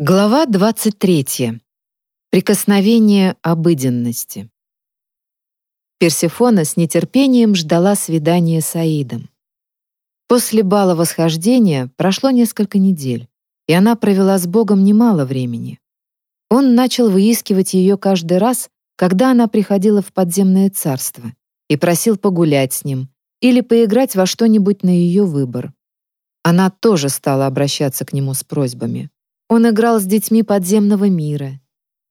Глава 23. Прикосновение обыденности. Персефона с нетерпением ждала свидания с Аидом. После бала восхождения прошло несколько недель, и она провела с Богом немало времени. Он начал выискивать ее каждый раз, когда она приходила в подземное царство, и просил погулять с ним или поиграть во что-нибудь на ее выбор. Она тоже стала обращаться к нему с просьбами. Он играл с детьми подземного мира,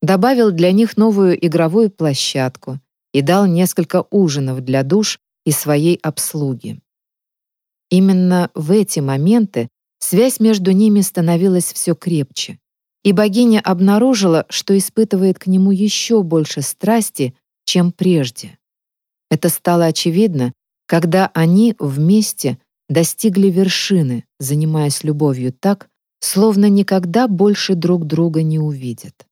добавил для них новую игровую площадку и дал несколько ужинов для душ и своей обслуги. Именно в эти моменты связь между ними становилась все крепче, и богиня обнаружила, что испытывает к нему еще больше страсти, чем прежде. Это стало очевидно, когда они вместе достигли вершины, занимаясь любовью так, словно никогда больше друг друга не увидят.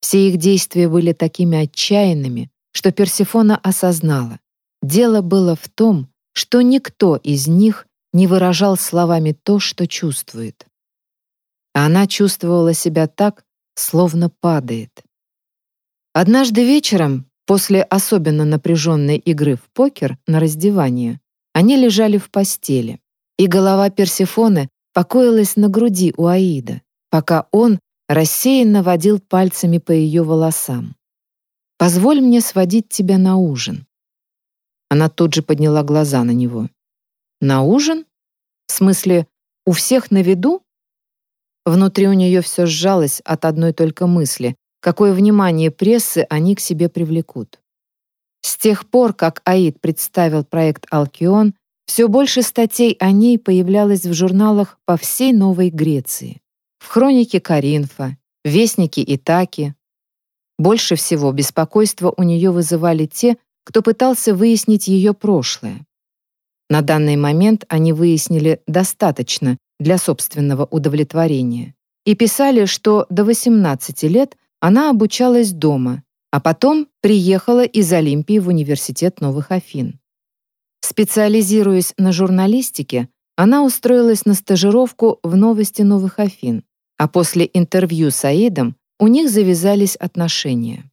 Все их действия были такими отчаянными, что Персефона осознала. Дело было в том, что никто из них не выражал словами то, что чувствует. Она чувствовала себя так, словно падает. Однажды вечером, после особенно напряженной игры в покер на раздевание, они лежали в постели, и голова Персефоны покоилась на груди у Аида, пока он рассеянно водил пальцами по ее волосам. «Позволь мне сводить тебя на ужин». Она тут же подняла глаза на него. «На ужин? В смысле, у всех на виду?» Внутри у нее все сжалось от одной только мысли, какое внимание прессы они к себе привлекут. С тех пор, как Аид представил проект «Алкион», все больше статей о ней появлялось в журналах по всей Новой Греции. В хронике Каринфа, Вестнике Итаки. Больше всего беспокойство у нее вызывали те, кто пытался выяснить ее прошлое. На данный момент они выяснили достаточно для собственного удовлетворения и писали, что до 18 лет она обучалась дома, а потом приехала из Олимпии в Университет Новых Афин. Специализируясь на журналистике, она устроилась на стажировку в «Новости Новых Афин», а после интервью с Аидом у них завязались отношения.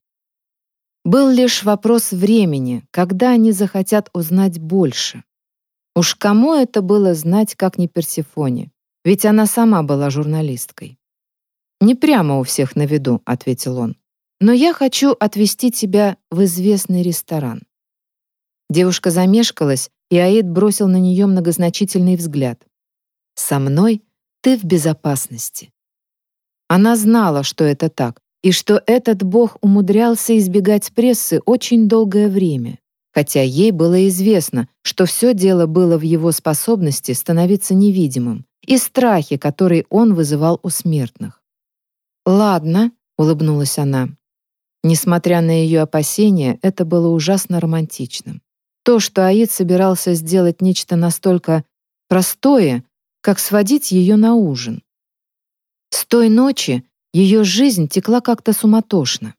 Был лишь вопрос времени, когда они захотят узнать больше. Уж кому это было знать, как не Персефоне, ведь она сама была журналисткой. «Не прямо у всех на виду», — ответил он. «Но я хочу отвезти тебя в известный ресторан». Девушка замешкалась, и Аид бросил на нее многозначительный взгляд. «Со мной ты в безопасности». Она знала, что это так, и что этот бог умудрялся избегать прессы очень долгое время, хотя ей было известно, что все дело было в его способности становиться невидимым и страхе, который он вызывал у смертных. «Ладно», — улыбнулась она. Несмотря на ее опасения, это было ужасно романтичным. То, что Аид собирался сделать нечто настолько простое, как сводить ее на ужин. С той ночи ее жизнь текла как-то суматошно.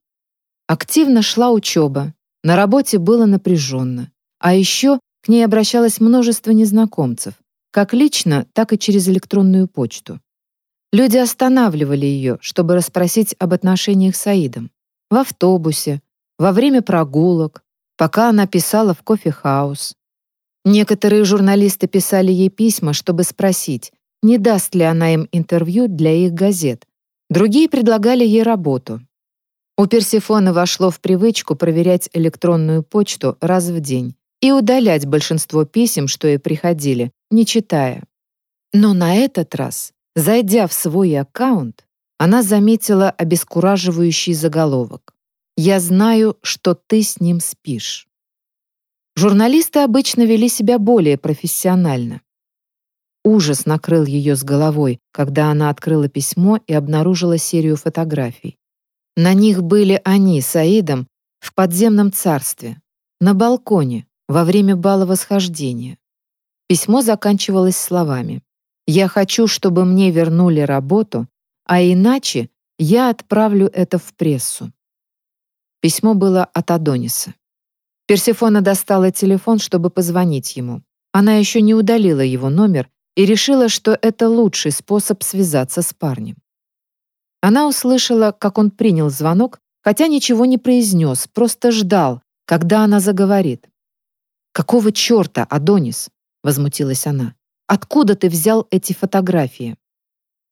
Активно шла учеба, на работе было напряженно, а еще к ней обращалось множество незнакомцев, как лично, так и через электронную почту. Люди останавливали ее, чтобы расспросить об отношениях с Аидом. В автобусе, во время прогулок, пока она писала в кофе-хаус. Некоторые журналисты писали ей письма, чтобы спросить, не даст ли она им интервью для их газет. Другие предлагали ей работу. У Персефоны вошло в привычку проверять электронную почту раз в день и удалять большинство писем, что ей приходили, не читая. Но на этот раз, зайдя в свой аккаунт, она заметила обескураживающий заголовок. Я знаю, что ты с ним спишь. Журналисты обычно вели себя более профессионально. Ужас накрыл ее с головой, когда она открыла письмо и обнаружила серию фотографий. На них были они с Аидом в подземном царстве, на балконе, во время бала восхождения. Письмо заканчивалось словами «Я хочу, чтобы мне вернули работу, а иначе я отправлю это в прессу». Письмо было от Адониса. Персефона достала телефон, чтобы позвонить ему. Она еще не удалила его номер и решила, что это лучший способ связаться с парнем. Она услышала, как он принял звонок, хотя ничего не произнес, просто ждал, когда она заговорит. «Какого черта, Адонис?» — возмутилась она. «Откуда ты взял эти фотографии?»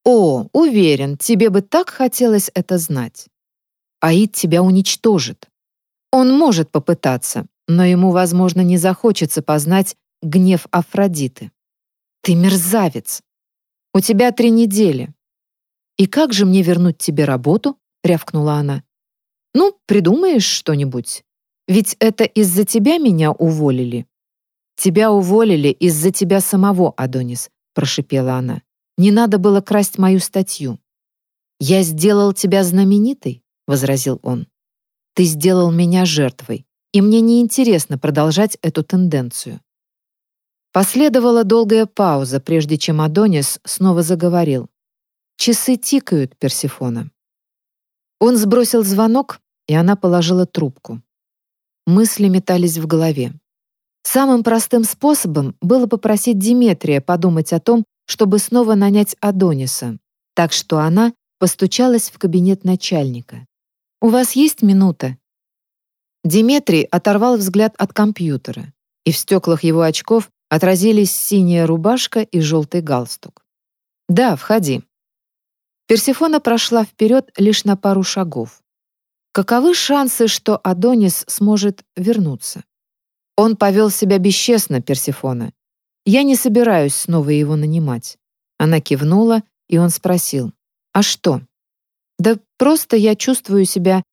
«О, уверен, тебе бы так хотелось это знать. Аид тебя уничтожит. Он может попытаться, но ему, возможно, не захочется познать гнев Афродиты. Ты мерзавец. У тебя три недели. И как же мне вернуть тебе работу? рявкнула она. Ну, придумаешь что-нибудь. Ведь это из-за тебя меня уволили. Тебя уволили из-за тебя самого, Адонис, прошипела она. Не надо было красть мою статью. Я сделал тебя знаменитой, возразил он. Ты сделал меня жертвой, и мне неинтересно продолжать эту тенденцию. Последовала долгая пауза, прежде чем Адонис снова заговорил. Часы тикают, Персифона. Он сбросил звонок, и она положила трубку. Мысли метались в голове. Самым простым способом было попросить Диметрия подумать о том, чтобы снова нанять Адониса, так что она постучалась в кабинет начальника. «У вас есть минута?» Диметрий оторвал взгляд от компьютера, и в стеклах его очков отразились синяя рубашка и желтый галстук. «Да, входи». Персифона прошла вперед лишь на пару шагов. Каковы шансы, что Адонис сможет вернуться? Он повел себя бесчестно, Персифона. Я не собираюсь снова его нанимать. Она кивнула, и он спросил, «А что?» «Да просто я чувствую себя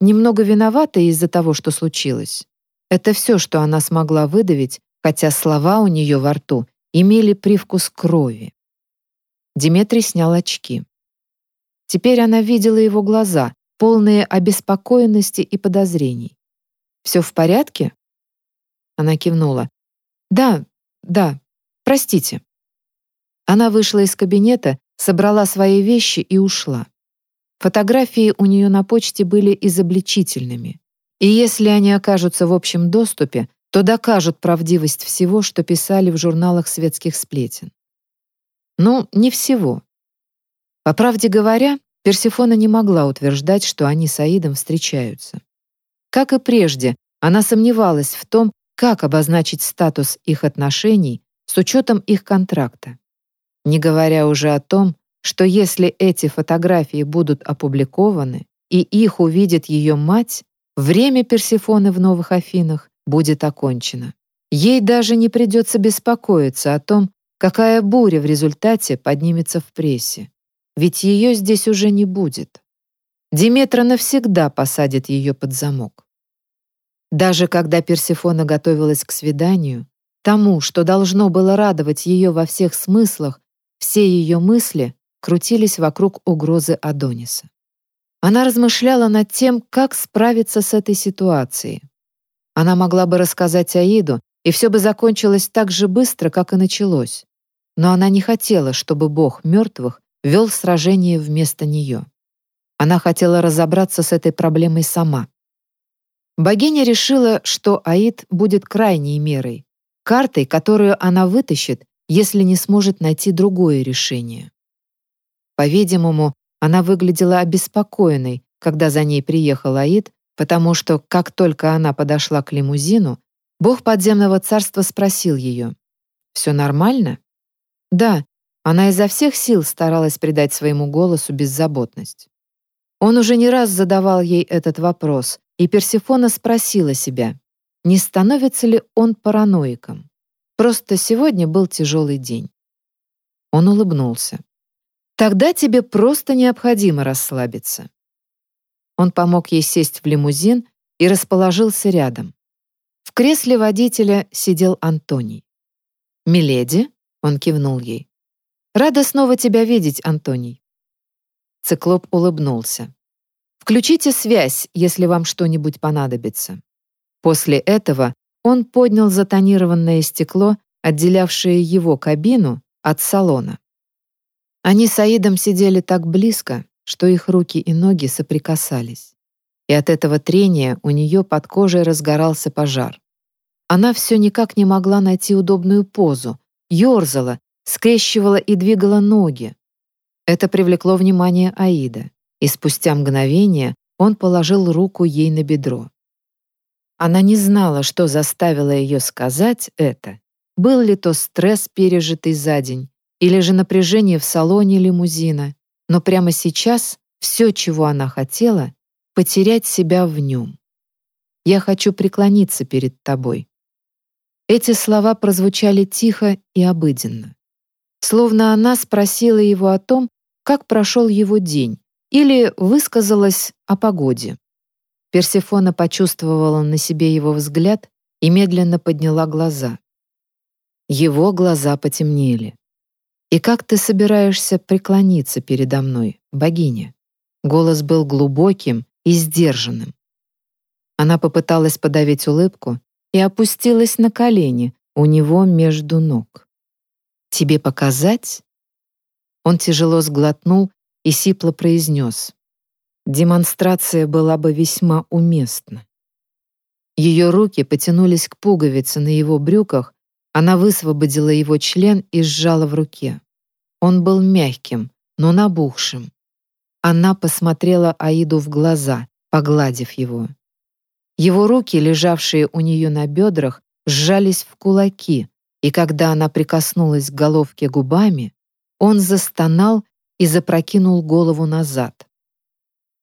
немного виноватой из-за того, что случилось». Это все, что она смогла выдавить, хотя слова у нее во рту имели привкус крови. Диметрий снял очки. Теперь она видела его глаза, полные обеспокоенности и подозрений. «Все в порядке?» Она кивнула. «Да, да, простите». Она вышла из кабинета, собрала свои вещи и ушла. Фотографии у нее на почте были изобличительными. И если они окажутся в общем доступе, то докажут правдивость всего, что писали в журналах светских сплетен. Ну, не всего. По правде говоря, Персифона не могла утверждать, что они с Аидом встречаются. Как и прежде, она сомневалась в том, как обозначить статус их отношений с учетом их контракта. Не говоря уже о том, что если эти фотографии будут опубликованы и их увидит ее мать, время Персифоны в Новых Афинах будет окончено. Ей даже не придется беспокоиться о том, какая буря в результате поднимется в прессе. Ведь ее здесь уже не будет. Диметра навсегда посадит ее под замок. Даже когда Персифона готовилась к свиданию, тому, что должно было радовать ее во всех смыслах, все ее мысли крутились вокруг угрозы Адониса. Она размышляла над тем, как справиться с этой ситуацией. Она могла бы рассказать Аиду, и все бы закончилось так же быстро, как и началось. Но она не хотела, чтобы бог мертвых вел сражение вместо нее. Она хотела разобраться с этой проблемой сама. Богиня решила, что Аид будет крайней мерой, картой, которую она вытащит, если не сможет найти другое решение. По-видимому, она выглядела обеспокоенной, когда за ней приехал Аид, потому что, как только она подошла к лимузину, бог подземного царства спросил ее, «Все нормально?» «Да», она изо всех сил старалась придать своему голосу беззаботность. Он уже не раз задавал ей этот вопрос, и Персифона спросила себя, не становится ли он параноиком. Просто сегодня был тяжелый день. Он улыбнулся. Тогда тебе просто необходимо расслабиться. Он помог ей сесть в лимузин и расположился рядом. В кресле водителя сидел Антоний. «Миледи?» — он кивнул ей. «Рада снова тебя видеть, Антоний». Циклоп улыбнулся. «Включите связь, если вам что-нибудь понадобится». После этого он поднял затонированное стекло, отделявшее его кабину от салона. Они с Аидом сидели так близко, что их руки и ноги соприкасались. И от этого трения у нее под кожей разгорался пожар. Она все никак не могла найти удобную позу, ерзала, скрещивала и двигала ноги. Это привлекло внимание Аида. и спустя мгновение он положил руку ей на бедро. Она не знала, что заставило ее сказать это. Был ли то стресс, пережитый за день, или же напряжение в салоне лимузина, но прямо сейчас все, чего она хотела, потерять себя в нем. «Я хочу преклониться перед тобой». Эти слова прозвучали тихо и обыденно. Словно она спросила его о том, как прошел его день, или высказалась о погоде. Персефона почувствовала на себе его взгляд и медленно подняла глаза. Его глаза потемнели. «И как ты собираешься преклониться передо мной, богиня?» Голос был глубоким и сдержанным. Она попыталась подавить улыбку и опустилась на колени у него между ног. «Тебе показать?» Он тяжело сглотнул и сипло произнес. Демонстрация была бы весьма уместна. Ее руки потянулись к пуговице на его брюках, она высвободила его член и сжала в руке. Он был мягким, но набухшим. Она посмотрела Аиду в глаза, погладив его. Его руки, лежавшие у нее на бедрах, сжались в кулаки, и когда она прикоснулась к головке губами, он застонал и запрокинул голову назад.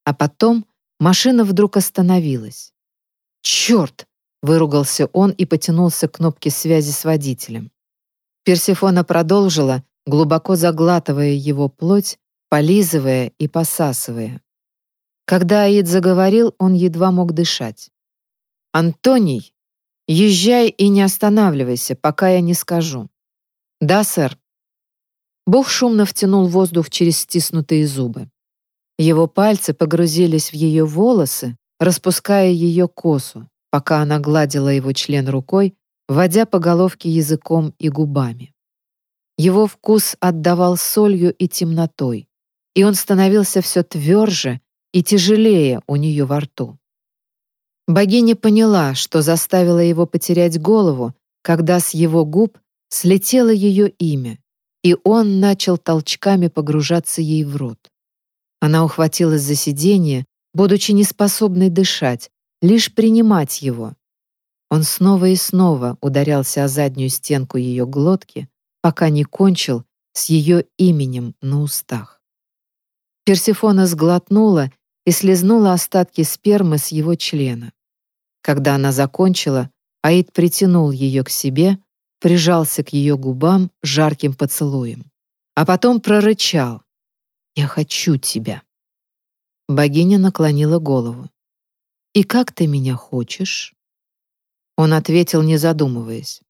А потом машина вдруг остановилась. «Черт!» — выругался он и потянулся к кнопке связи с водителем. Персифона продолжила, глубоко заглатывая его плоть, полизывая и посасывая. Когда Аид заговорил, он едва мог дышать. «Антоний, езжай и не останавливайся, пока я не скажу». «Да, сэр». Бог шумно втянул воздух через стиснутые зубы. Его пальцы погрузились в ее волосы, распуская ее косу, пока она гладила его член рукой, водя по головке языком и губами. Его вкус отдавал солью и темнотой, и он становился все тверже и тяжелее у нее во рту. Богиня поняла, что заставила его потерять голову, когда с его губ слетело ее имя, и он начал толчками погружаться ей в рот. Она ухватилась за сиденье, будучи неспособной дышать, лишь принимать его. Он снова и снова ударялся о заднюю стенку ее глотки, пока не кончил с ее именем на устах. Персифона сглотнула и слезнула остатки спермы с его члена. Когда она закончила, Аид притянул ее к себе, прижался к ее губам жарким поцелуем. А потом прорычал. «Я хочу тебя». Богиня наклонила голову. «И как ты меня хочешь?» Он ответил, не задумываясь.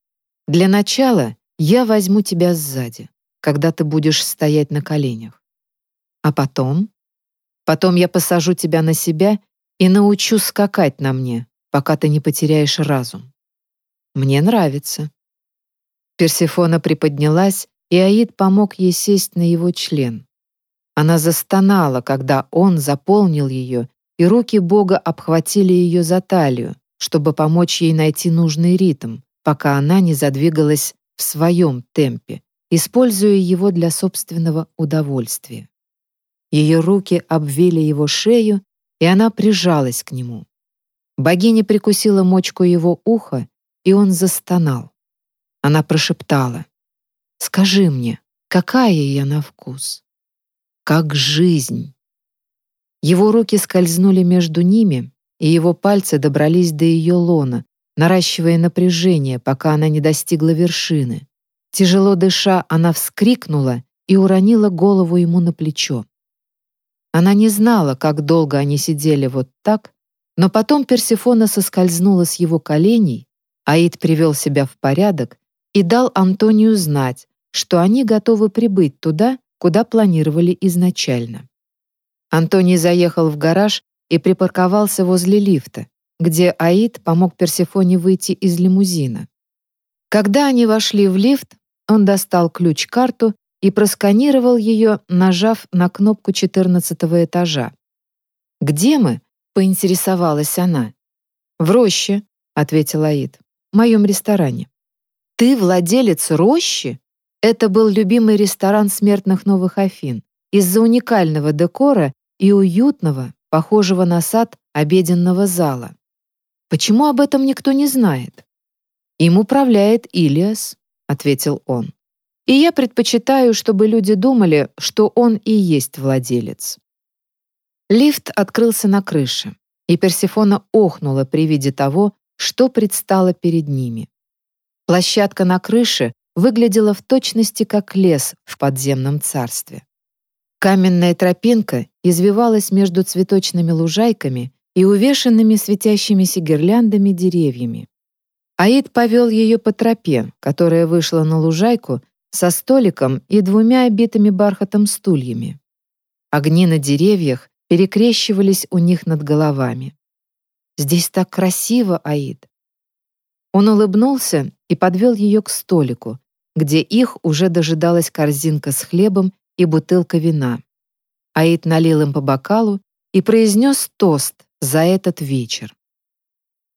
«Для начала я возьму тебя сзади, когда ты будешь стоять на коленях. А потом? Потом я посажу тебя на себя и научу скакать на мне, пока ты не потеряешь разум. Мне нравится. Персефона приподнялась, и Аид помог ей сесть на его член. Она застонала, когда он заполнил ее, и руки Бога обхватили ее за талию, чтобы помочь ей найти нужный ритм, пока она не задвигалась в своем темпе, используя его для собственного удовольствия. Ее руки обвили его шею, и она прижалась к нему. Богиня прикусила мочку его уха, и он застонал. Она прошептала, «Скажи мне, какая я на вкус? Как жизнь?» Его руки скользнули между ними, и его пальцы добрались до ее лона, наращивая напряжение, пока она не достигла вершины. Тяжело дыша, она вскрикнула и уронила голову ему на плечо. Она не знала, как долго они сидели вот так, но потом Персефона соскользнула с его коленей, Аид привел себя в порядок и дал Антонию знать, что они готовы прибыть туда, куда планировали изначально. Антоний заехал в гараж и припарковался возле лифта, где Аид помог Персефоне выйти из лимузина. Когда они вошли в лифт, он достал ключ-карту и просканировал ее, нажав на кнопку 14 этажа. «Где мы?» — поинтересовалась она. «В роще», — ответил Аид, — «в моем ресторане». «Ты владелец рощи?» Это был любимый ресторан смертных Новых Афин. Из-за уникального декора и уютного, похожего на сад обеденного зала. Почему об этом никто не знает? Им управляет Илиас, ответил он. И я предпочитаю, чтобы люди думали, что он и есть владелец. Лифт открылся на крыше, и Персефона охнула при виде того, что предстало перед ними. Площадка на крыше выглядела в точности как лес в подземном царстве. Каменная тропинка извивалась между цветочными лужайками и увешанными светящимися гирляндами деревьями. Аид повел ее по тропе, которая вышла на лужайку со столиком и двумя обитыми бархатом стульями. Огни на деревьях перекрещивались у них над головами. «Здесь так красиво, Аид!» Он улыбнулся и подвел ее к столику, где их уже дожидалась корзинка с хлебом и бутылка вина. Аид налил им по бокалу и произнес тост за этот вечер.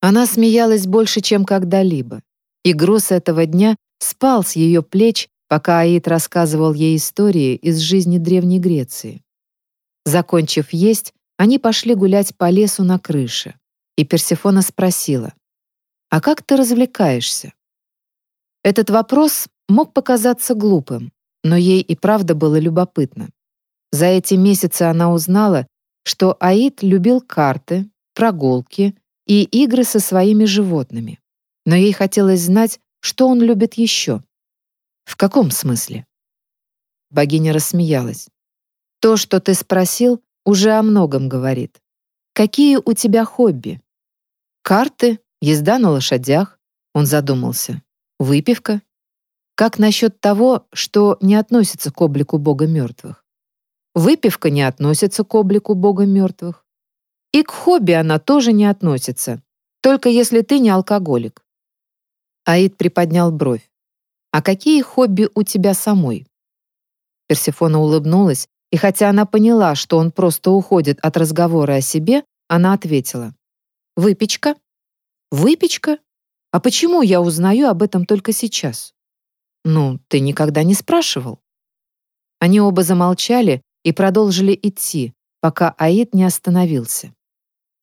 Она смеялась больше, чем когда-либо, и груз этого дня спал с ее плеч, пока Аид рассказывал ей истории из жизни Древней Греции. Закончив есть, они пошли гулять по лесу на крыше, и Персефона спросила, «А как ты развлекаешься?» Этот вопрос мог показаться глупым, но ей и правда было любопытно. За эти месяцы она узнала, что Аид любил карты, прогулки и игры со своими животными. Но ей хотелось знать, что он любит еще. В каком смысле? Богиня рассмеялась. То, что ты спросил, уже о многом говорит. Какие у тебя хобби? Карты, езда на лошадях. Он задумался. Выпивка. Как насчет того, что не относится к облику Бога мертвых? Выпивка не относится к облику Бога мертвых. И к хобби она тоже не относится, только если ты не алкоголик. Аид приподнял бровь. «А какие хобби у тебя самой?» Персефона улыбнулась, и хотя она поняла, что он просто уходит от разговора о себе, она ответила. «Выпечка?» «Выпечка? А почему я узнаю об этом только сейчас?» «Ну, ты никогда не спрашивал». Они оба замолчали и продолжили идти, пока Аид не остановился.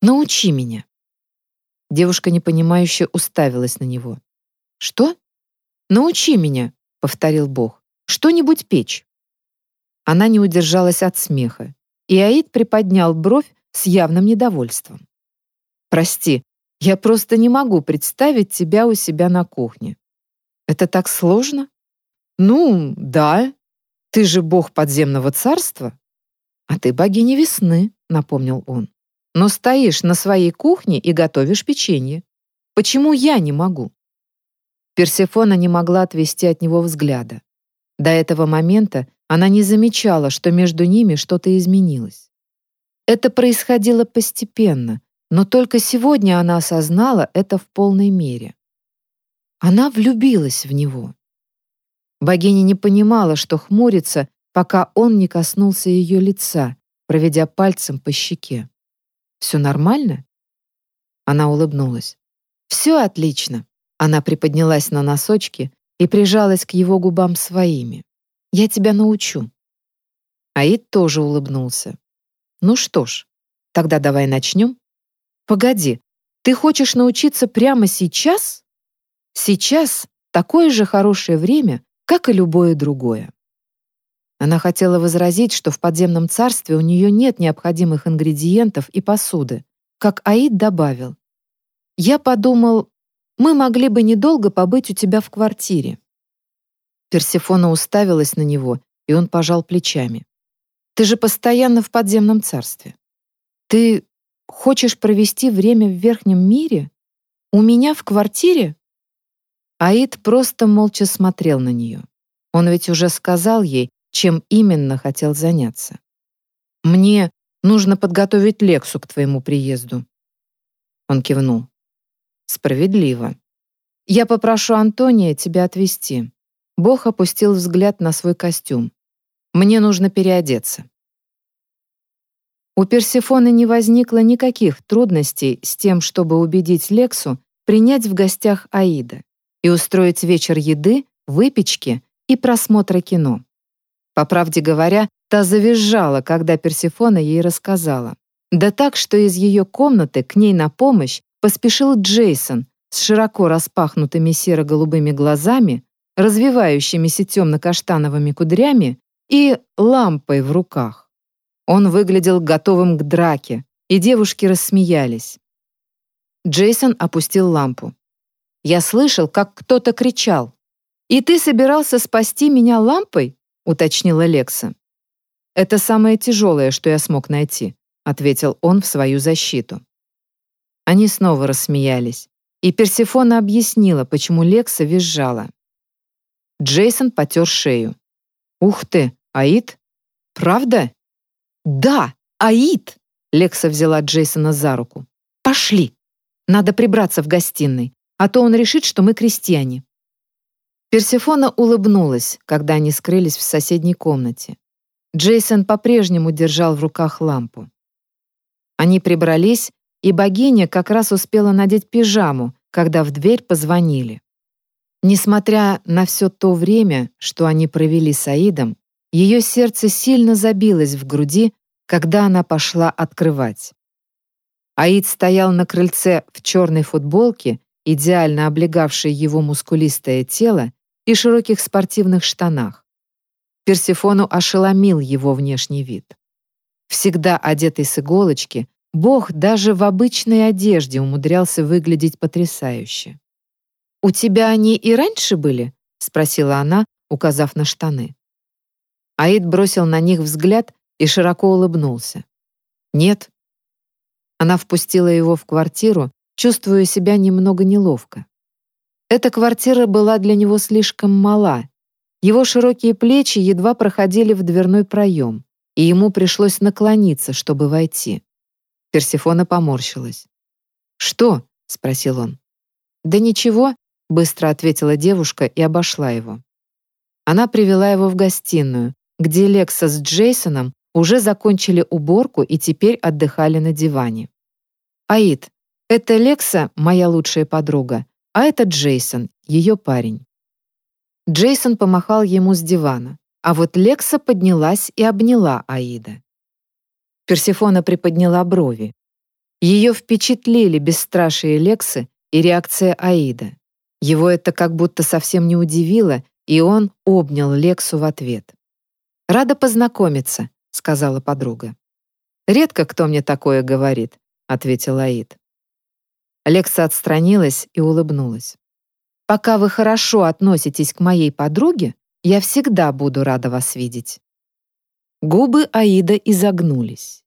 «Научи меня». Девушка непонимающе уставилась на него. «Что?» «Научи меня», — повторил Бог. «Что-нибудь печь». Она не удержалась от смеха, и Аид приподнял бровь с явным недовольством. «Прости, я просто не могу представить тебя у себя на кухне. Это так сложно?» «Ну, да. Ты же бог подземного царства». «А ты богиня весны», — напомнил он. «Но стоишь на своей кухне и готовишь печенье. Почему я не могу?» Персефона не могла отвести от него взгляда. До этого момента она не замечала, что между ними что-то изменилось. Это происходило постепенно, но только сегодня она осознала это в полной мере. Она влюбилась в него. Богиня не понимала, что хмурится, пока он не коснулся ее лица, проведя пальцем по щеке. «Все нормально?» Она улыбнулась. «Все отлично». Она приподнялась на носочки и прижалась к его губам своими. «Я тебя научу». Аид тоже улыбнулся. «Ну что ж, тогда давай начнем». «Погоди, ты хочешь научиться прямо сейчас?» «Сейчас такое же хорошее время, как и любое другое». Она хотела возразить, что в подземном царстве у нее нет необходимых ингредиентов и посуды, как Аид добавил. «Я подумал, мы могли бы недолго побыть у тебя в квартире». Персефона уставилась на него, и он пожал плечами. «Ты же постоянно в подземном царстве. Ты хочешь провести время в верхнем мире? У меня в квартире?» Аид просто молча смотрел на нее. Он ведь уже сказал ей, чем именно хотел заняться. «Мне нужно подготовить Лексу к твоему приезду». Он кивнул. «Справедливо. Я попрошу Антония тебя отвезти». Бог опустил взгляд на свой костюм. «Мне нужно переодеться». У Персефоны не возникло никаких трудностей с тем, чтобы убедить Лексу принять в гостях Аида и устроить вечер еды, выпечки и просмотра кино. По правде говоря, Та завизжала, когда Персефона ей рассказала. Да так, что из ее комнаты к ней на помощь поспешил Джейсон с широко распахнутыми серо-голубыми глазами, развивающимися темно-каштановыми кудрями и лампой в руках. Он выглядел готовым к драке, и девушки рассмеялись. Джейсон опустил лампу. «Я слышал, как кто-то кричал. «И ты собирался спасти меня лампой?» — уточнила Лекса. «Это самое тяжелое, что я смог найти», — ответил он в свою защиту. Они снова рассмеялись, и Персефона объяснила, почему Лекса визжала. Джейсон потер шею. «Ух ты, Аид? Правда?» «Да, Аид!» Лекса взяла Джейсона за руку. «Пошли! Надо прибраться в гостиной, а то он решит, что мы крестьяне». Персефона улыбнулась, когда они скрылись в соседней комнате. Джейсон по-прежнему держал в руках лампу. Они прибрались, и богиня как раз успела надеть пижаму, когда в дверь позвонили. Несмотря на все то время, что они провели с Аидом, ее сердце сильно забилось в груди, когда она пошла открывать. Аид стоял на крыльце в черной футболке, идеально облегавшей его мускулистое тело, и широких спортивных штанах. Персифону ошеломил его внешний вид. Всегда одетый с иголочки, Бог даже в обычной одежде умудрялся выглядеть потрясающе. «У тебя они и раньше были?» — спросила она, указав на штаны. Аид бросил на них взгляд и широко улыбнулся. «Нет». Она впустила его в квартиру, чувствуя себя немного неловко. Эта квартира была для него слишком мала. Его широкие плечи едва проходили в дверной проем, и ему пришлось наклониться, чтобы войти. Персифона поморщилась. «Что?» — спросил он. «Да ничего», быстро ответила девушка и обошла его. Она привела его в гостиную, где Лекса с Джейсоном уже закончили уборку и теперь отдыхали на диване. «Аид, это Лекса, моя лучшая подруга, а это Джейсон, ее парень». Джейсон помахал ему с дивана, а вот Лекса поднялась и обняла Аида. Персифона приподняла брови. Ее впечатлили бесстрашие Лексы и реакция Аида. Его это как будто совсем не удивило, и он обнял Лексу в ответ. «Рада познакомиться», — сказала подруга. «Редко кто мне такое говорит», — ответил Аид. Лекса отстранилась и улыбнулась. «Пока вы хорошо относитесь к моей подруге, я всегда буду рада вас видеть». Губы Аида изогнулись.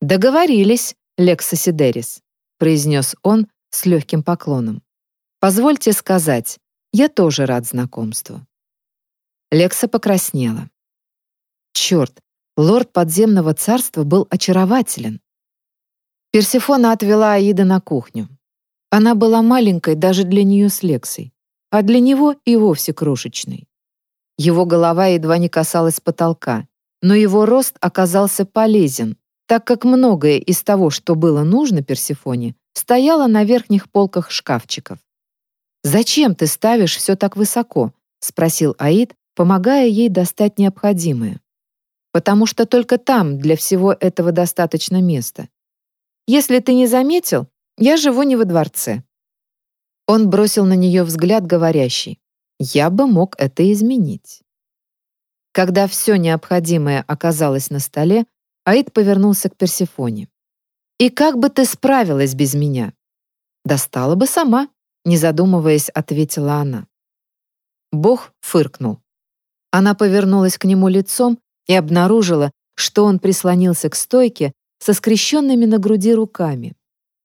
«Договорились, Лекса Сидерис», — произнес он с легким поклоном. Позвольте сказать, я тоже рад знакомству». Лекса покраснела. Черт, лорд подземного царства был очарователен. Персифона отвела Аида на кухню. Она была маленькой даже для нее с Лексой, а для него и вовсе крошечной. Его голова едва не касалась потолка, но его рост оказался полезен, так как многое из того, что было нужно Персифоне, стояло на верхних полках шкафчиков. «Зачем ты ставишь все так высоко?» — спросил Аид, помогая ей достать необходимое. «Потому что только там для всего этого достаточно места. Если ты не заметил, я живу не во дворце». Он бросил на нее взгляд, говорящий, «Я бы мог это изменить». Когда все необходимое оказалось на столе, Аид повернулся к Персефоне. «И как бы ты справилась без меня?» «Достала бы сама», не задумываясь, ответила она. Бог фыркнул. Она повернулась к нему лицом и обнаружила, что он прислонился к стойке со скрещенными на груди руками.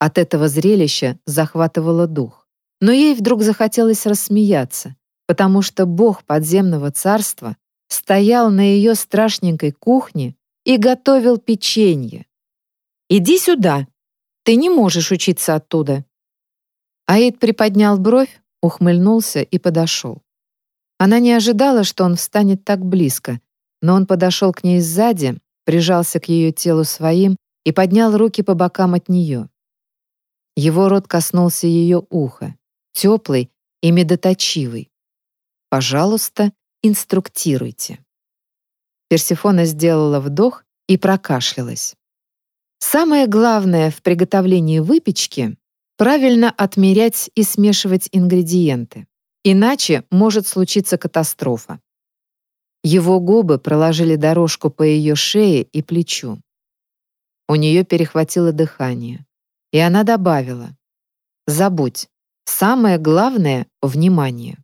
От этого зрелища захватывало дух. Но ей вдруг захотелось рассмеяться, потому что бог подземного царства стоял на ее страшненькой кухне и готовил печенье. «Иди сюда! Ты не можешь учиться оттуда!» Аид приподнял бровь, ухмыльнулся и подошел. Она не ожидала, что он встанет так близко, но он подошел к ней сзади, прижался к ее телу своим и поднял руки по бокам от нее. Его рот коснулся ее уха, теплый и медоточивый. «Пожалуйста, инструктируйте». Персифона сделала вдох и прокашлялась. Самое главное в приготовлении выпечки — правильно отмерять и смешивать ингредиенты. Иначе может случиться катастрофа. Его губы проложили дорожку по ее шее и плечу. У нее перехватило дыхание. И она добавила, «Забудь, самое главное — внимание».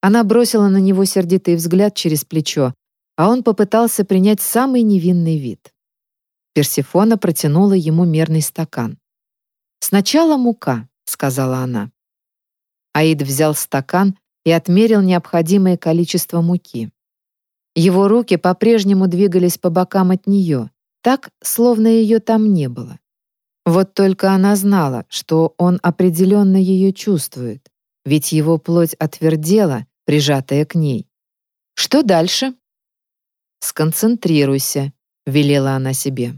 Она бросила на него сердитый взгляд через плечо, а он попытался принять самый невинный вид. Персифона протянула ему мерный стакан. «Сначала мука», — сказала она. Аид взял стакан и отмерил необходимое количество муки. Его руки по-прежнему двигались по бокам от нее, так, словно ее там не было. Вот только она знала, что он определенно ее чувствует, ведь его плоть отвердела, прижатая к ней. Что дальше? «Сконцентрируйся», — велела она себе.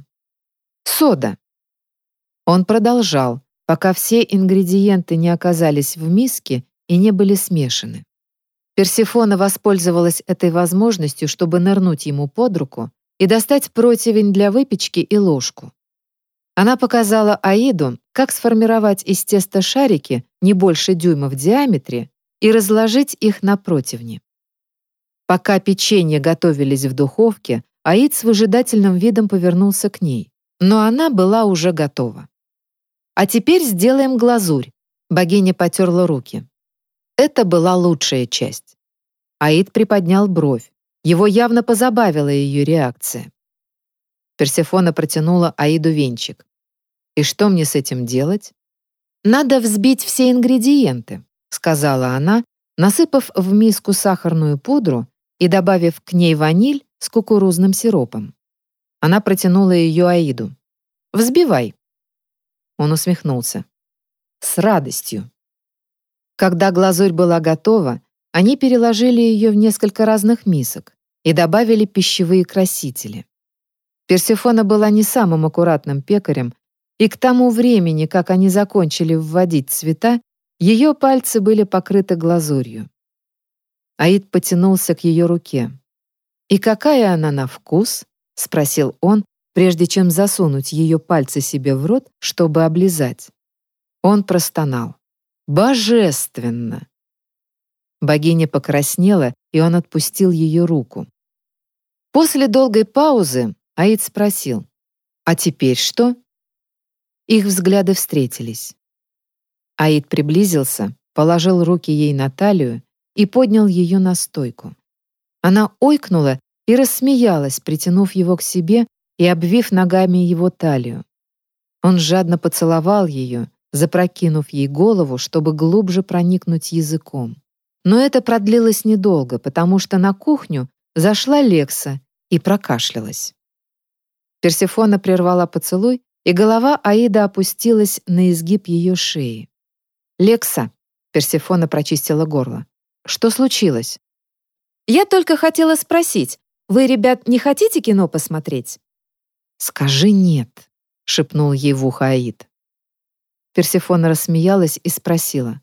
«Сода». Он продолжал, пока все ингредиенты не оказались в миске и не были смешаны. Персифона воспользовалась этой возможностью, чтобы нырнуть ему под руку и достать противень для выпечки и ложку. Она показала Аиду, как сформировать из теста шарики не больше дюйма в диаметре и разложить их на противне. Пока печенье готовились в духовке, Аид с выжидательным видом повернулся к ней. Но она была уже готова. «А теперь сделаем глазурь», — богиня потерла руки. Это была лучшая часть. Аид приподнял бровь. Его явно позабавила ее реакция. Персефона протянула Аиду венчик. «И что мне с этим делать?» «Надо взбить все ингредиенты», — сказала она, насыпав в миску сахарную пудру и добавив к ней ваниль с кукурузным сиропом. Она протянула ее Аиду. «Взбивай». Он усмехнулся. «С радостью». Когда глазурь была готова, они переложили ее в несколько разных мисок и добавили пищевые красители. Персефона была не самым аккуратным пекарем, и к тому времени, как они закончили вводить цвета, ее пальцы были покрыты глазурью. Аид потянулся к ее руке. «И какая она на вкус?» — спросил он, прежде чем засунуть ее пальцы себе в рот, чтобы облизать. Он простонал. «Божественно!» Богиня покраснела, и он отпустил ее руку. После долгой паузы Аид спросил, «А теперь что?» Их взгляды встретились. Аид приблизился, положил руки ей на талию и поднял ее на стойку. Она ойкнула и рассмеялась, притянув его к себе и обвив ногами его талию. Он жадно поцеловал ее, запрокинув ей голову, чтобы глубже проникнуть языком. Но это продлилось недолго, потому что на кухню зашла Лекса и прокашлялась. Персефона прервала поцелуй, и голова Аида опустилась на изгиб ее шеи. «Лекса», — Персефона прочистила горло, что случилось? Я только хотела спросить, вы, ребят, не хотите кино посмотреть? Скажи нет, шепнул ей в ухо Аид. Персефона рассмеялась и спросила: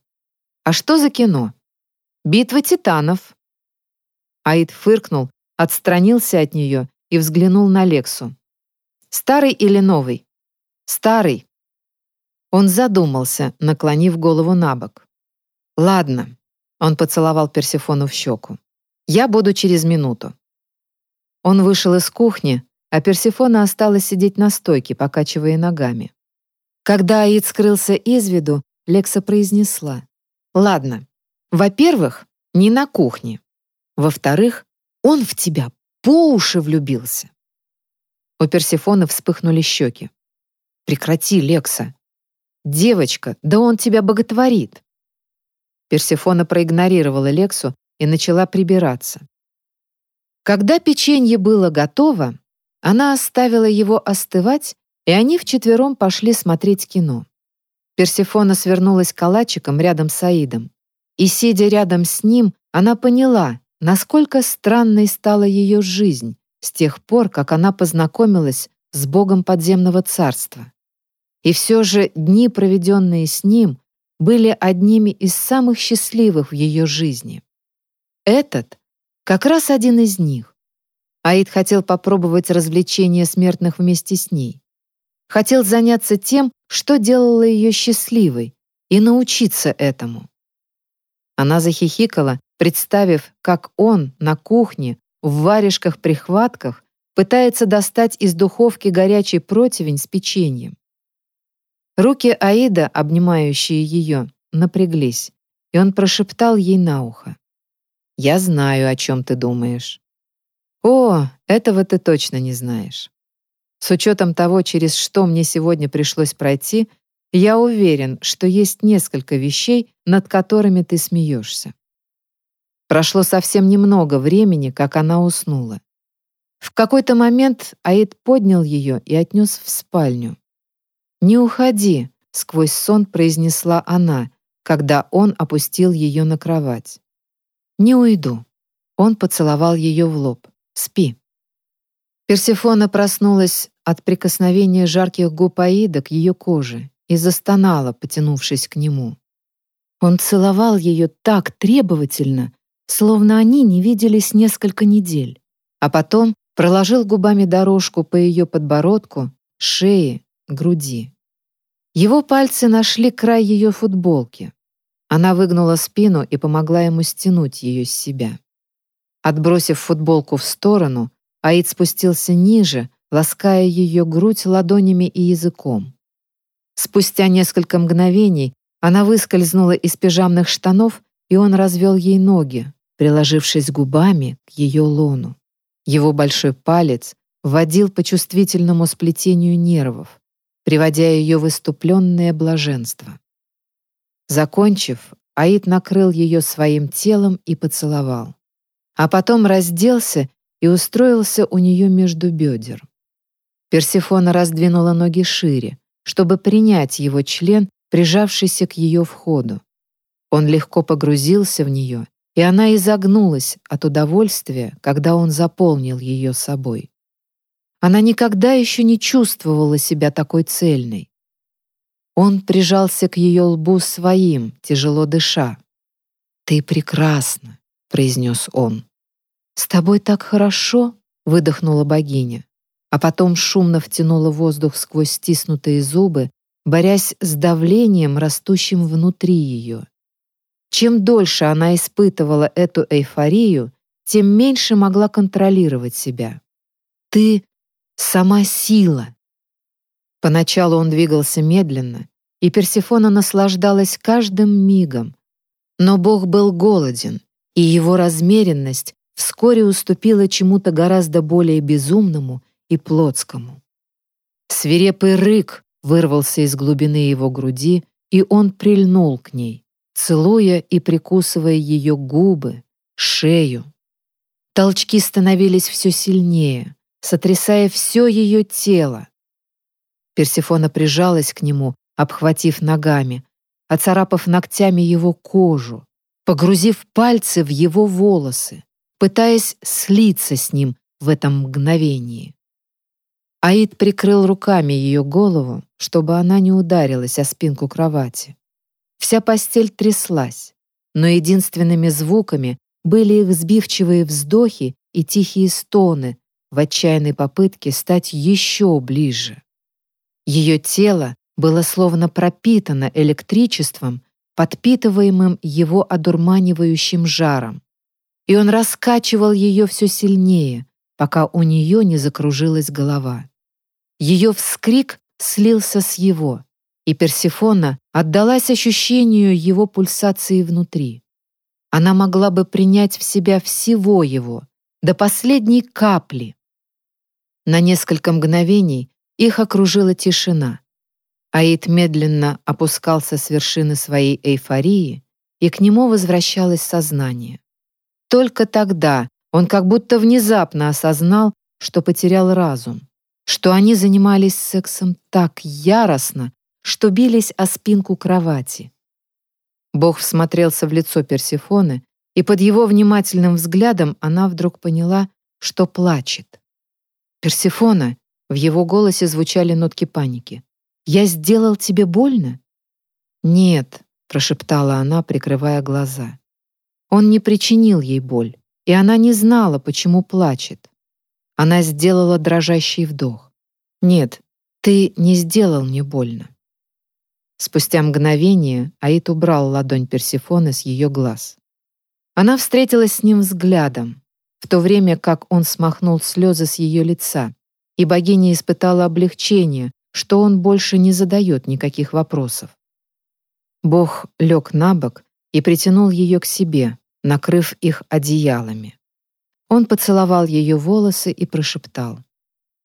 А что за кино? Битва титанов. Аид фыркнул, отстранился от нее и взглянул на Лексу. Старый или новый? Старый. Он задумался, наклонив голову на бок. Ладно, он поцеловал Персефону в щеку. «Я буду через минуту». Он вышел из кухни, а Персефона осталась сидеть на стойке, покачивая ногами. Когда Аид скрылся из виду, Лекса произнесла. «Ладно, во-первых, не на кухне. Во-вторых, он в тебя по уши влюбился». У Персефоны вспыхнули щеки. «Прекрати, Лекса. Девочка, да он тебя боготворит». Персефона проигнорировала Лексу и начала прибираться. Когда печенье было готово, она оставила его остывать, и они вчетвером пошли смотреть кино. Персефона свернулась калачиком рядом с Аидом. И, сидя рядом с ним, она поняла, насколько странной стала ее жизнь с тех пор, как она познакомилась с Богом подземного царства. И все же дни, проведенные с ним, были одними из самых счастливых в ее жизни. Этот как раз один из них. Аид хотел попробовать развлечения смертных вместе с ней. Хотел заняться тем, что делало ее счастливой, и научиться этому. Она захихикала, представив, как он на кухне в варежках-прихватках пытается достать из духовки горячий противень с печеньем. Руки Аида, обнимающие ее, напряглись, и он прошептал ей на ухо. «Я знаю, о чем ты думаешь». «О, этого ты точно не знаешь. С учетом того, через что мне сегодня пришлось пройти, я уверен, что есть несколько вещей, над которыми ты смеешься». Прошло совсем немного времени, как она уснула. В какой-то момент Аид поднял ее и отнес в спальню. «Не уходи», — сквозь сон произнесла она, когда он опустил ее на кровать. «Не уйду». Он поцеловал ее в лоб. «Спи». Персефона проснулась от прикосновения жарких губ Аида к ее коже и застонала, потянувшись к нему. Он целовал ее так требовательно, словно они не виделись несколько недель, а потом проложил губами дорожку по ее подбородку, шее, груди. Его пальцы нашли край ее футболки. Она выгнула спину и помогла ему стянуть ее с себя. Отбросив футболку в сторону, Аид спустился ниже, лаская ее грудь ладонями и языком. Спустя несколько мгновений она выскользнула из пижамных штанов, и он развел ей ноги, приложившись губами к ее лону. Его большой палец водил по чувствительному сплетению нервов, приводя ее в иступленное блаженство. Закончив, Аид накрыл ее своим телом и поцеловал. А потом разделся и устроился у нее между бедер. Персифона раздвинула ноги шире, чтобы принять его член, прижавшийся к ее входу. Он легко погрузился в нее, и она изогнулась от удовольствия, когда он заполнил ее собой. Она никогда еще не чувствовала себя такой цельной. Он прижался к ее лбу своим, тяжело дыша. «Ты прекрасна», — произнес он. «С тобой так хорошо», — выдохнула богиня, а потом шумно втянула воздух сквозь стиснутые зубы, борясь с давлением, растущим внутри ее. Чем дольше она испытывала эту эйфорию, тем меньше могла контролировать себя. «Ты сама сила. Поначалу он двигался медленно, и Персефона наслаждалась каждым мигом. Но Бог был голоден, и его размеренность вскоре уступила чему-то гораздо более безумному и плотскому. Свирепый рык вырвался из глубины его груди, и он прильнул к ней, целуя и прикусывая ее губы, шею. Толчки становились все сильнее, сотрясая все ее тело. Персифона прижалась к нему, обхватив ногами, оцарапав ногтями его кожу, погрузив пальцы в его волосы, пытаясь слиться с ним в этом мгновении. Аид прикрыл руками ее голову, чтобы она не ударилась о спинку кровати. Вся постель тряслась, но единственными звуками были их сбивчивые вздохи и тихие стоны, в отчаянной попытке стать еще ближе. Ее тело было словно пропитано электричеством, подпитываемым его одурманивающим жаром. И он раскачивал ее все сильнее, пока у нее не закружилась голова. Ее вскрик слился с его, и Персифона отдалась ощущению его пульсации внутри. Она могла бы принять в себя всего его, до последней капли, на несколько мгновений их окружила тишина. Аид медленно опускался с вершины своей эйфории, и к нему возвращалось сознание. Только тогда он как будто внезапно осознал, что потерял разум, что они занимались сексом так яростно, что бились о спинку кровати. Бог всмотрелся в лицо Персефоны, и под его внимательным взглядом она вдруг поняла, что плачет. «Персифона!» — в его голосе звучали нотки паники. «Я сделал тебе больно?» «Нет», — прошептала она, прикрывая глаза. Он не причинил ей боль, и она не знала, почему плачет. Она сделала дрожащий вдох. «Нет, ты не сделал мне больно». Спустя мгновение Аид убрал ладонь Персифоны с ее глаз. Она встретилась с ним взглядом, в то время как он смахнул слезы с ее лица, и богиня испытала облегчение, что он больше не задает никаких вопросов. Бог лег на бок и притянул ее к себе, накрыв их одеялами. Он поцеловал ее волосы и прошептал.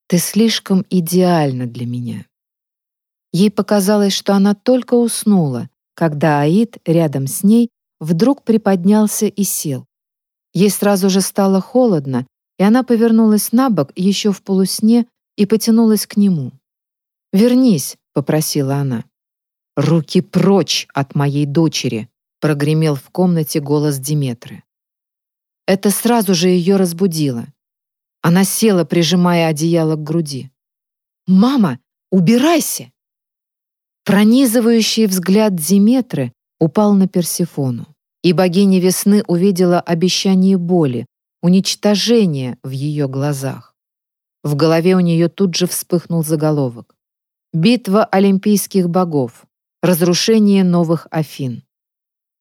«Ты слишком идеальна для меня». Ей показалось, что она только уснула, когда Аид рядом с ней вдруг приподнялся и сел. Ей сразу же стало холодно, и она повернулась на бок еще в полусне и потянулась к нему. «Вернись», — попросила она. «Руки прочь от моей дочери», — прогремел в комнате голос Диметры. Это сразу же ее разбудило. Она села, прижимая одеяло к груди. «Мама, убирайся!» Пронизывающий взгляд Диметры упал на Персефону, и богиня весны увидела обещание боли, уничтожения в ее глазах. В голове у нее тут же вспыхнул заголовок. «Битва олимпийских богов. Разрушение новых Афин».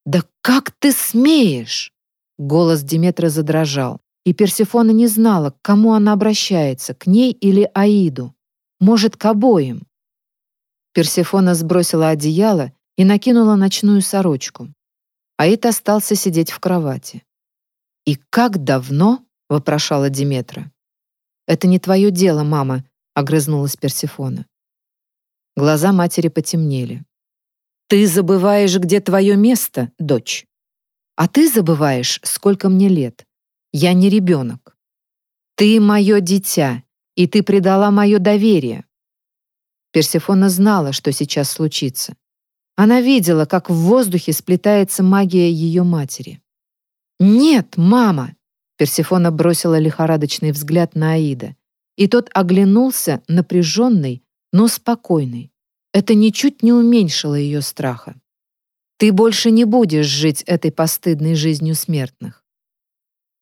«Да как ты смеешь?» Голос Диметры задрожал, и Персефона не знала, к кому она обращается, к ней или Аиду. Может, к обоим. Персефона сбросила одеяло и накинула ночную сорочку. Аид остался сидеть в кровати. «И как давно?» — вопрошала Диметра. «Это не твое дело, мама», — огрызнулась Персефона. Глаза матери потемнели. «Ты забываешь, где твое место, дочь. А ты забываешь, сколько мне лет. Я не ребенок. Ты мое дитя, и ты предала мое доверие. Персефона знала, что сейчас случится. Она видела, как в воздухе сплетается магия ее матери. «Нет, мама!» Персефона бросила лихорадочный взгляд на Аида, и тот оглянулся, напряженный, но спокойный. Это ничуть не уменьшило ее страха. «Ты больше не будешь жить этой постыдной жизнью смертных».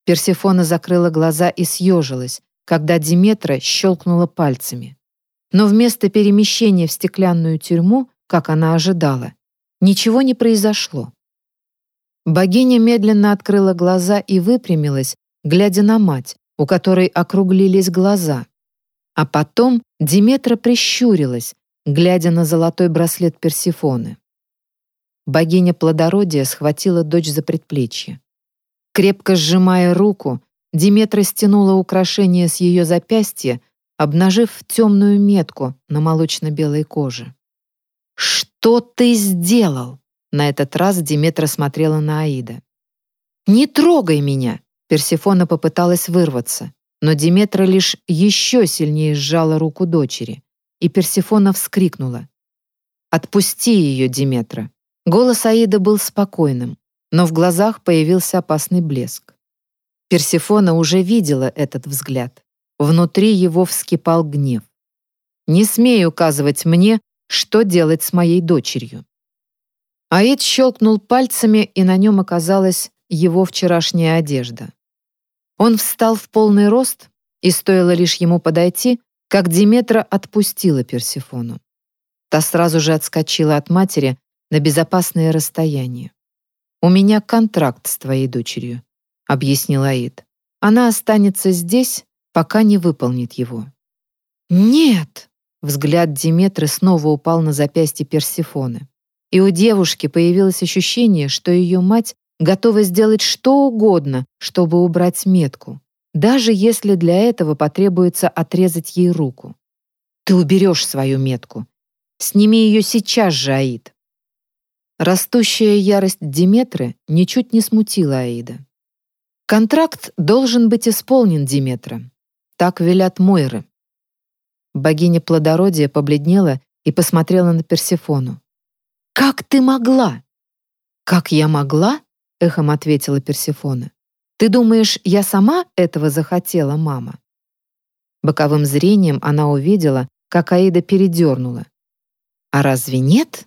Персефона закрыла глаза и съежилась, когда Диметра щелкнула пальцами. Но вместо перемещения в стеклянную тюрьму, как она ожидала, ничего не произошло. Богиня медленно открыла глаза и выпрямилась, глядя на мать, у которой округлились глаза. А потом Диметра прищурилась, глядя на золотой браслет Персифоны. Богиня плодородия схватила дочь за предплечье. Крепко сжимая руку, Диметра стянула украшение с ее запястья, обнажив темную метку на молочно-белой коже. «Что ты сделал?» На этот раз Диметра смотрела на Аида. «Не трогай меня!» Персефона попыталась вырваться, но Диметра лишь еще сильнее сжала руку дочери, и Персефона вскрикнула. «Отпусти ее, Диметра!» Голос Аида был спокойным, но в глазах появился опасный блеск. Персефона уже видела этот взгляд. Внутри его вскипал гнев. «Не смей указывать мне, что делать с моей дочерью». Аид щелкнул пальцами, и на нем оказалась его вчерашняя одежда. Он встал в полный рост, и стоило лишь ему подойти, как Диметра отпустила Персефону. Та сразу же отскочила от матери на безопасное расстояние. «У меня контракт с твоей дочерью», — объяснил Аид. «Она останется здесь, пока не выполнит его». «Нет!» — взгляд Диметры снова упал на запястье Персифоны. И у девушки появилось ощущение, что ее мать готова сделать что угодно, чтобы убрать метку, даже если для этого потребуется отрезать ей руку. «Ты уберешь свою метку. Сними ее сейчас же, Аид». Растущая ярость Диметры ничуть не смутила Аида. «Контракт должен быть исполнен, Диметра. Так велят Мойры». Богиня плодородия побледнела и посмотрела на Персефону. «Как ты могла?» «Как я могла?» — эхом ответила Персефона. «Ты думаешь, я сама этого захотела, мама?» Боковым зрением она увидела, как Аида передернула. «А разве нет?»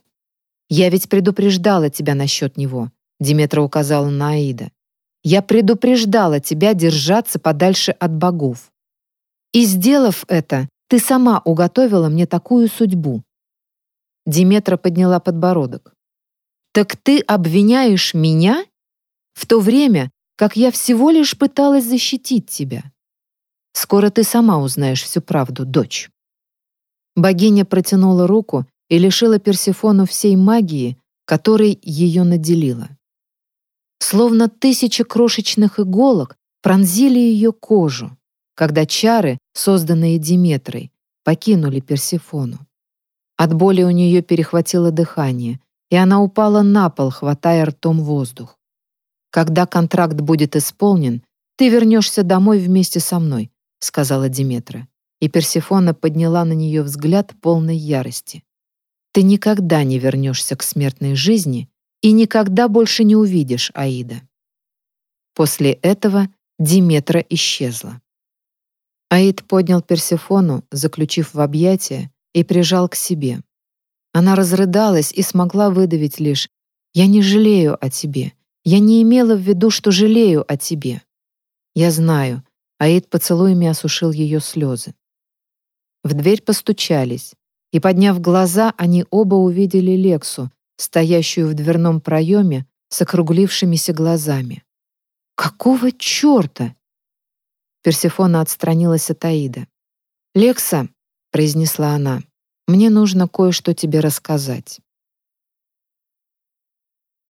«Я ведь предупреждала тебя насчет него», — Диметра указала на Аида. «Я предупреждала тебя держаться подальше от богов. И сделав это, ты сама уготовила мне такую судьбу». Диметра подняла подбородок. «Так ты обвиняешь меня? В то время, как я всего лишь пыталась защитить тебя. Скоро ты сама узнаешь всю правду, дочь». Богиня протянула руку и лишила Персефону всей магии, которой ее наделила. Словно тысячи крошечных иголок пронзили ее кожу, когда чары, созданные Диметрой, покинули Персефону. От боли у нее перехватило дыхание, и она упала на пол, хватая ртом воздух. «Когда контракт будет исполнен, ты вернешься домой вместе со мной», — сказала Диметра и Персефона подняла на нее взгляд полной ярости. «Ты никогда не вернешься к смертной жизни и никогда больше не увидишь Аида». После этого Диметра исчезла. Аид поднял Персефону, заключив в объятия, и прижал к себе. Она разрыдалась и смогла выдавить лишь «Я не жалею о тебе. Я не имела в виду, что жалею о тебе». «Я знаю», — Аид поцелуями осушил ее слезы. В дверь постучались, и, подняв глаза, они оба увидели Лексу, стоящую в дверном проеме с округлившимися глазами. «Какого черта?» Персефона отстранилась от Аида. «Лекса», — произнесла она, — «мне нужно кое-что тебе рассказать».